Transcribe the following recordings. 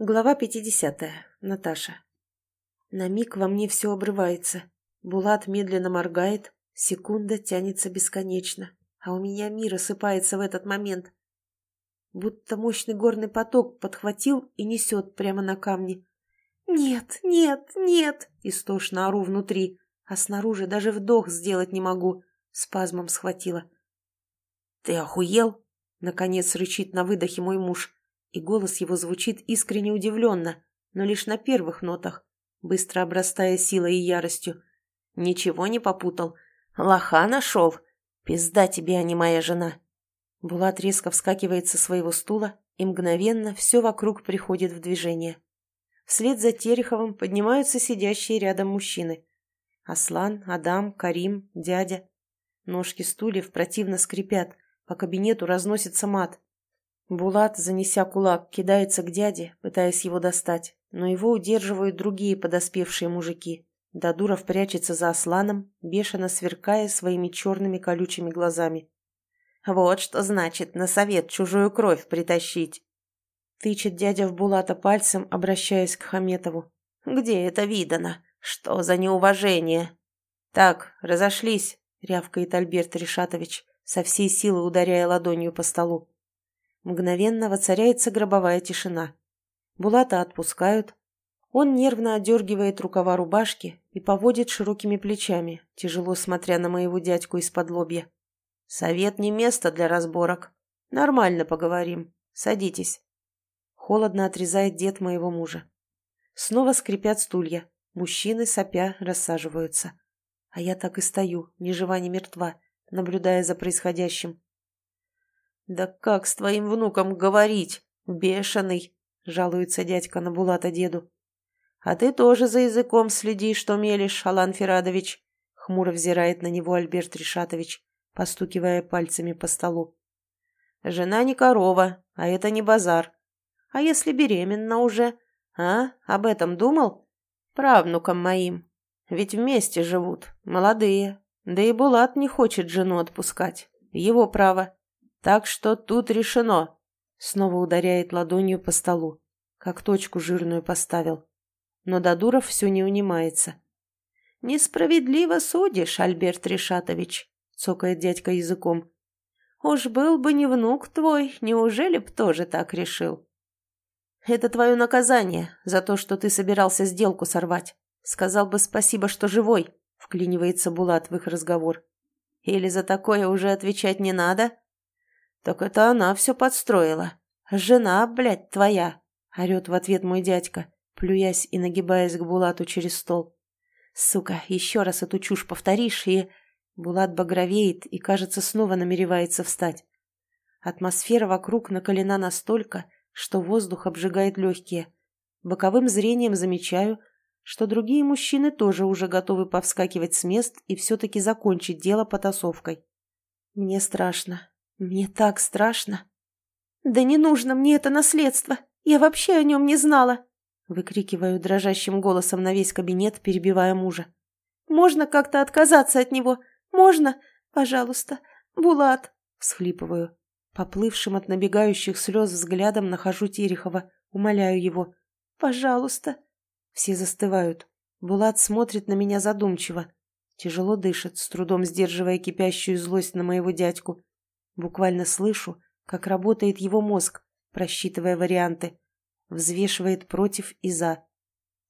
Глава 50. Наташа. На миг во мне все обрывается. Булат медленно моргает, секунда тянется бесконечно, а у меня мир осыпается в этот момент. Будто мощный горный поток подхватил и несет прямо на камни. «Нет, нет, нет!» — истошно ору внутри, а снаружи даже вдох сделать не могу. Спазмом схватила. «Ты охуел?» — наконец рычит на выдохе мой муж и голос его звучит искренне удивленно, но лишь на первых нотах, быстро обрастая силой и яростью. «Ничего не попутал. Лоха нашел. Пизда тебе, а не моя жена». Булат резко вскакивает со своего стула, и мгновенно все вокруг приходит в движение. Вслед за Тереховым поднимаются сидящие рядом мужчины. Аслан, Адам, Карим, дядя. Ножки стульев противно скрипят, по кабинету разносится мат. Булат, занеся кулак, кидается к дяде, пытаясь его достать, но его удерживают другие подоспевшие мужики. Дадуров прячется за Асланом, бешено сверкая своими черными колючими глазами. «Вот что значит на совет чужую кровь притащить!» Тычет дядя в Булата пальцем, обращаясь к Хаметову. «Где это видано? Что за неуважение?» «Так, разошлись», — рявкает Альберт Решатович, со всей силы ударяя ладонью по столу. Мгновенно воцаряется гробовая тишина. Булата отпускают. Он нервно отдергивает рукава рубашки и поводит широкими плечами, тяжело смотря на моего дядьку из-под лобья. «Совет не место для разборок. Нормально поговорим. Садитесь». Холодно отрезает дед моего мужа. Снова скрипят стулья. Мужчины, сопя, рассаживаются. А я так и стою, ни жива, ни мертва, наблюдая за происходящим. «Да как с твоим внуком говорить? Бешеный!» — жалуется дядька на Булата деду. «А ты тоже за языком следи, что мелешь, Алан Ферадович!» — хмуро взирает на него Альберт Решатович, постукивая пальцами по столу. «Жена не корова, а это не базар. А если беременна уже? А? Об этом думал? Правнукам моим. Ведь вместе живут, молодые. Да и Булат не хочет жену отпускать. Его право. Так что тут решено. Снова ударяет ладонью по столу, как точку жирную поставил. Но Дадуров все не унимается. «Несправедливо судишь, Альберт Решатович», — цокает дядька языком. «Уж был бы не внук твой, неужели б тоже так решил?» «Это твое наказание за то, что ты собирался сделку сорвать. Сказал бы спасибо, что живой», — вклинивается Булат в их разговор. «Или за такое уже отвечать не надо?» «Так это она все подстроила. Жена, блядь, твоя!» — орет в ответ мой дядька, плюясь и нагибаясь к Булату через стол. «Сука, еще раз эту чушь повторишь, и...» Булат багровеет и, кажется, снова намеревается встать. Атмосфера вокруг накалена настолько, что воздух обжигает легкие. Боковым зрением замечаю, что другие мужчины тоже уже готовы повскакивать с мест и все-таки закончить дело потасовкой. Мне страшно. Мне так страшно. «Да не нужно мне это наследство! Я вообще о нем не знала!» Выкрикиваю дрожащим голосом на весь кабинет, перебивая мужа. «Можно как-то отказаться от него? Можно? Пожалуйста, Булат!» Всхлипываю. Поплывшим от набегающих слез взглядом нахожу Терехова, умоляю его. «Пожалуйста!» Все застывают. Булат смотрит на меня задумчиво. Тяжело дышит, с трудом сдерживая кипящую злость на моего дядьку. Буквально слышу, как работает его мозг, просчитывая варианты, взвешивает против и за.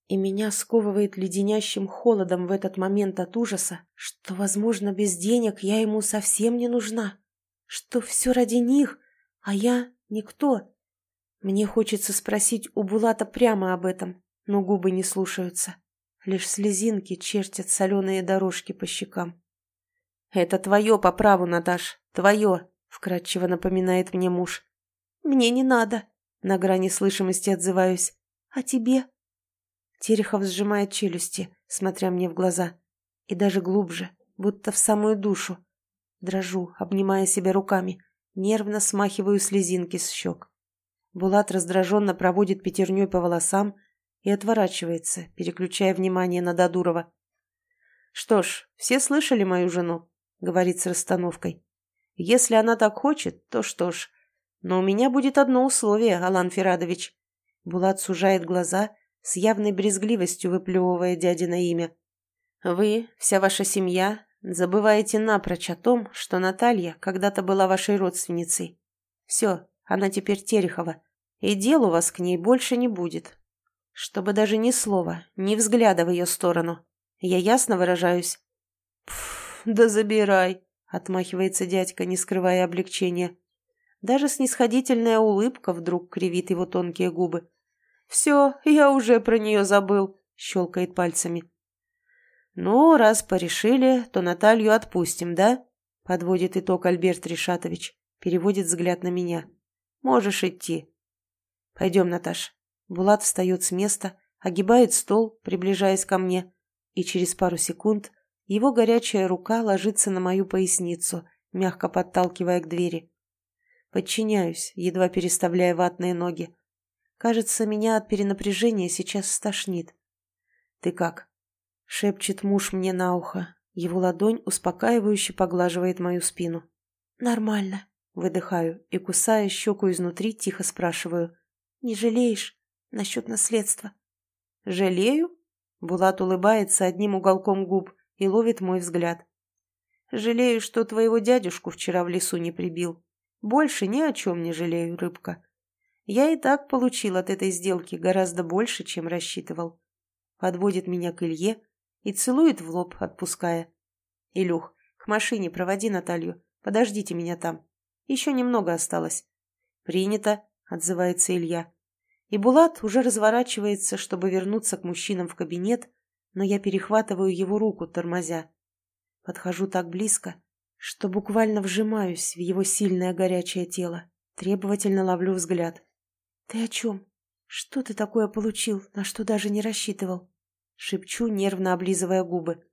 И меня сковывает леденящим холодом в этот момент от ужаса, что, возможно, без денег я ему совсем не нужна, что все ради них, а я никто. Мне хочется спросить у Булата прямо об этом, но губы не слушаются. Лишь слезинки чертят соленые дорожки по щекам. «Это твое по праву, Наташ, твое!» — вкратчиво напоминает мне муж. «Мне не надо», — на грани слышимости отзываюсь. «А тебе?» Терехов сжимает челюсти, смотря мне в глаза. И даже глубже, будто в самую душу. Дрожу, обнимая себя руками, нервно смахиваю слезинки с щек. Булат раздраженно проводит пятерней по волосам и отворачивается, переключая внимание на Дадурова. «Что ж, все слышали мою жену?» — говорит с расстановкой. Если она так хочет, то что ж. Но у меня будет одно условие, Алан Ферадович. Булат сужает глаза, с явной брезгливостью выплевывая дядино имя. «Вы, вся ваша семья, забываете напрочь о том, что Наталья когда-то была вашей родственницей. Все, она теперь Терехова, и дел у вас к ней больше не будет. Чтобы даже ни слова, ни взгляда в ее сторону. Я ясно выражаюсь?» «Пф, да забирай», — отмахивается дядька, не скрывая облегчения. Даже снисходительная улыбка вдруг кривит его тонкие губы. «Все, я уже про нее забыл», — щелкает пальцами. «Ну, раз порешили, то Наталью отпустим, да?» — подводит итог Альберт Решатович, переводит взгляд на меня. «Можешь идти». «Пойдем, Наташ». Булат встает с места, огибает стол, приближаясь ко мне, и через пару секунд его горячая рука ложится на мою поясницу, мягко подталкивая к двери. Подчиняюсь, едва переставляя ватные ноги. Кажется, меня от перенапряжения сейчас стошнит. «Ты как?» — шепчет муж мне на ухо. Его ладонь успокаивающе поглаживает мою спину. «Нормально», — выдыхаю и, кусая щеку изнутри, тихо спрашиваю. «Не жалеешь насчет наследства?» «Жалею?» — Булат улыбается одним уголком губ и ловит мой взгляд. «Жалею, что твоего дядюшку вчера в лесу не прибил. Больше ни о чем не жалею, рыбка. Я и так получил от этой сделки гораздо больше, чем рассчитывал. Подводит меня к Илье и целует в лоб, отпуская. Илюх, к машине проводи Наталью. Подождите меня там. Еще немного осталось. Принято, отзывается Илья. И Булат уже разворачивается, чтобы вернуться к мужчинам в кабинет, но я перехватываю его руку, тормозя. Подхожу так близко, что буквально вжимаюсь в его сильное горячее тело. Требовательно ловлю взгляд. «Ты о чем? Что ты такое получил, на что даже не рассчитывал?» Шепчу, нервно облизывая губы.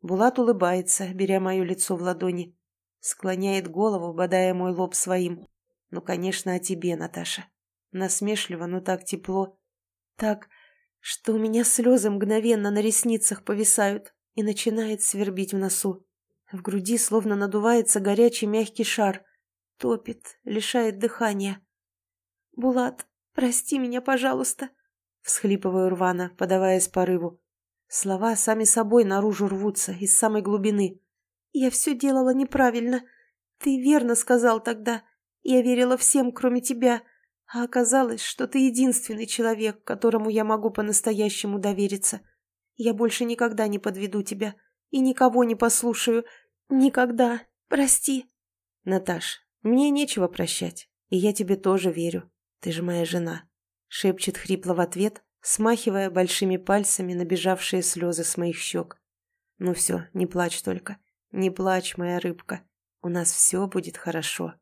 Булат улыбается, беря мое лицо в ладони. Склоняет голову, бодая мой лоб своим. «Ну, конечно, о тебе, Наташа». Насмешливо, но так тепло. Так, что у меня слезы мгновенно на ресницах повисают и начинает свербить в носу. В груди словно надувается горячий мягкий шар. Топит, лишает дыхания. «Булат, прости меня, пожалуйста!» Всхлипываю рвано, подаваясь порыву. Слова сами собой наружу рвутся, из самой глубины. «Я все делала неправильно. Ты верно сказал тогда. Я верила всем, кроме тебя. А оказалось, что ты единственный человек, которому я могу по-настоящему довериться. Я больше никогда не подведу тебя и никого не послушаю. Никогда. Прости!» «Наташ, мне нечего прощать, и я тебе тоже верю. «Ты же моя жена», — шепчет хрипло в ответ, смахивая большими пальцами набежавшие слезы с моих щек. «Ну все, не плачь только. Не плачь, моя рыбка. У нас все будет хорошо».